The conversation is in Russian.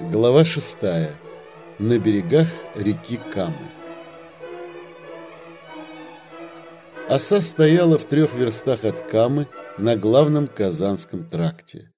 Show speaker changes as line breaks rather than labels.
Глава шестая. На берегах реки Камы. Оса стояла в трех верстах от Камы на главном Казанском тракте.